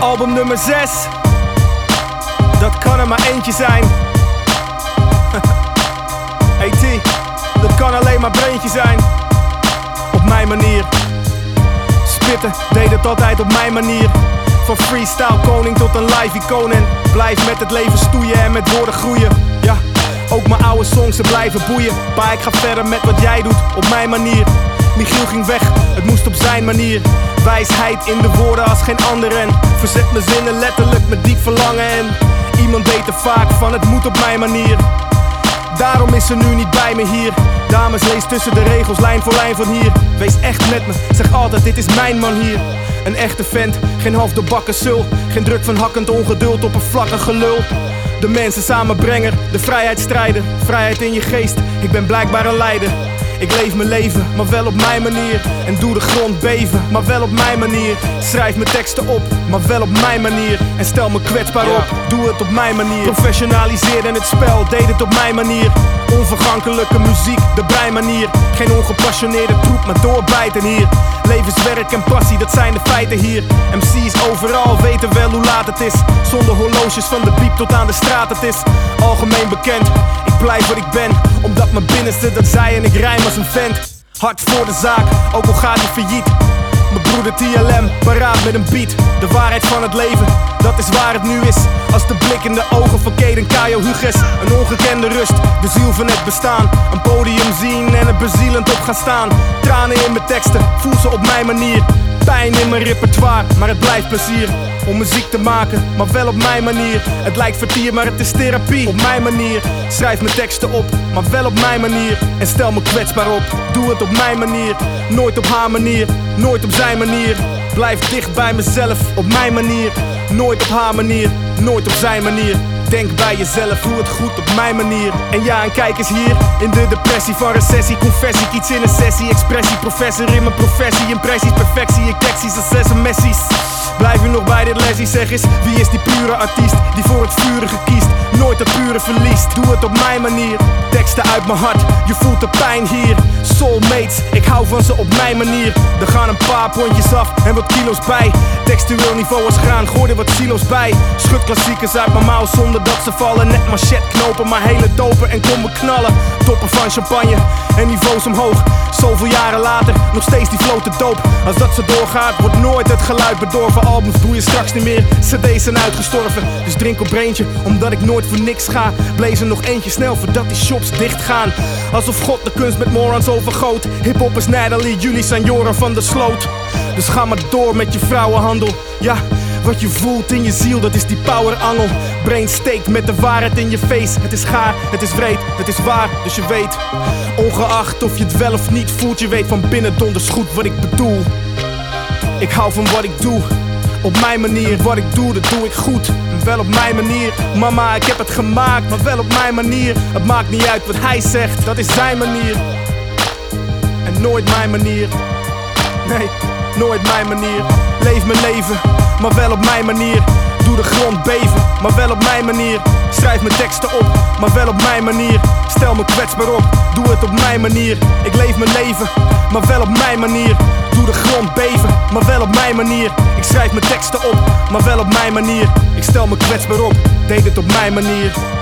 Album nummer 6. Dat kan er maar eentje zijn. hey T, dat kan alleen maar breentje zijn. Op mijn manier. Spitten, deed het altijd op mijn manier. Van freestyle koning tot een live icoon. En blijf met het leven stoeien en met woorden groeien. Ja, ook mijn oude songs ze blijven boeien. Maar ik ga verder met wat jij doet op mijn manier. Michiel ging weg, het moest op zijn manier. Wijsheid in de woorden als geen ander en verzet mijn zinnen letterlijk met diep verlangen. En iemand deed er vaak van, het moet op mijn manier. Daarom is ze nu niet bij me hier. Dames, lees tussen de regels, lijn voor lijn van hier. Wees echt met me, zeg altijd: dit is mijn man hier. Een echte vent, geen half bakken sul. Geen druk van hakkend ongeduld op een vlakke gelul. De mensen samenbrenger, de vrijheidsstrijder. Vrijheid in je geest, ik ben blijkbaar een leider. Ik leef mijn leven, maar wel op mijn manier. En doe de grond beven, maar wel op mijn manier. Schrijf mijn teksten op, maar wel op mijn manier. En stel me kwetsbaar op, doe het op mijn manier. Professionaliseer in het spel, deed het op mijn manier. Onvergankelijke muziek, de breinmanier. Geen ongepassioneerde troep, maar doorbijten hier. Levenswerk en passie, dat zijn de feiten hier. MC's overal weten wel hoe laat het is. Zonder horloges van de piep tot aan de straat, het is algemeen bekend. Ik blijf wat ik ben, omdat mijn binnenste dat zei en ik rijm als een vent. Hard voor de zaak, ook al gaat hij failliet. Mijn broeder TLM, paraat met een beat. De waarheid van het leven, dat is waar het nu is. Als de blik in de ogen van Kaden Kayo Huges. Een ongekende rust, de ziel van het bestaan. Een podium zien en er bezielend op gaan staan. Tranen in mijn teksten, voel ze op mijn manier. Pijn in mijn repertoire, maar het blijft plezier om muziek te maken, maar wel op mijn manier. Het lijkt vertier, maar het is therapie. Op mijn manier, schrijf mijn teksten op, maar wel op mijn manier. En stel me kwetsbaar op, doe het op mijn manier. Nooit op haar manier, nooit op zijn manier. Blijf dicht bij mezelf, op mijn manier. Nooit op haar manier, nooit op zijn manier. Denk bij jezelf, doe het goed op mijn manier. En ja, en kijk eens hier, in de depressie van recessie. Confessie, iets in een sessie. Expressie, professor in mijn professie. Impressies, perfectie, tekst als messies. Bij dit lesje, zeg eens Wie is die pure artiest die voor het vurige kiest Nooit het pure verliest Doe het op mijn manier. Teksten uit mijn hart, je voelt de pijn hier. Soulmates, ik hou van ze op mijn manier. Er gaan een paar pondjes af en wat kilo's bij. Textueel niveau als graan, gooi er wat silo's bij. Schud klassiekers uit mijn mouw zonder dat ze vallen. Net machet knopen, maar hele dopen en kom knallen. Toppen van champagne en niveaus omhoog. Zoveel jaren later, nog steeds die flow te doop. Als dat zo doorgaat, wordt nooit het geluid bedorven. Albums boeien straks niet meer. CD's zijn uitgestorven, dus drink op breintje, omdat ik nooit voor niks ga. Blaze er nog eentje snel voordat die shops dicht gaan. Alsof God de kunst met morans overgoot. Hip-hop is Natalie, jullie zijn Joran van der Sloot. Dus ga maar door met je vrouwenhandel. Ja, wat je voelt in je ziel, dat is die powerangel. Brain steekt met de waarheid in je face. Het is gaar, het is wreed, het is waar, dus je weet. Ongeacht of je het wel of niet voelt, je weet van binnen donders goed wat ik bedoel. Ik hou van wat ik doe. Op mijn manier, wat ik doe, dat doe ik goed. Wel op mijn manier. Mama, ik heb het gemaakt, maar wel op mijn manier. Het maakt niet uit wat hij zegt, dat is zijn manier. En nooit mijn manier. Nee, nooit mijn manier. Leef mijn leven, maar wel op mijn manier. Doe de grond beven, maar wel op mijn manier. Schrijf mijn teksten op, maar wel op mijn manier. Stel me kwetsbaar op, doe het op mijn manier. Ik leef mijn leven, maar wel op mijn manier. Doe de grond beven, maar wel op mijn manier. Ik schrijf mijn teksten op, maar wel op mijn manier. Ik stel me kwetsbaar op, deed het op mijn manier.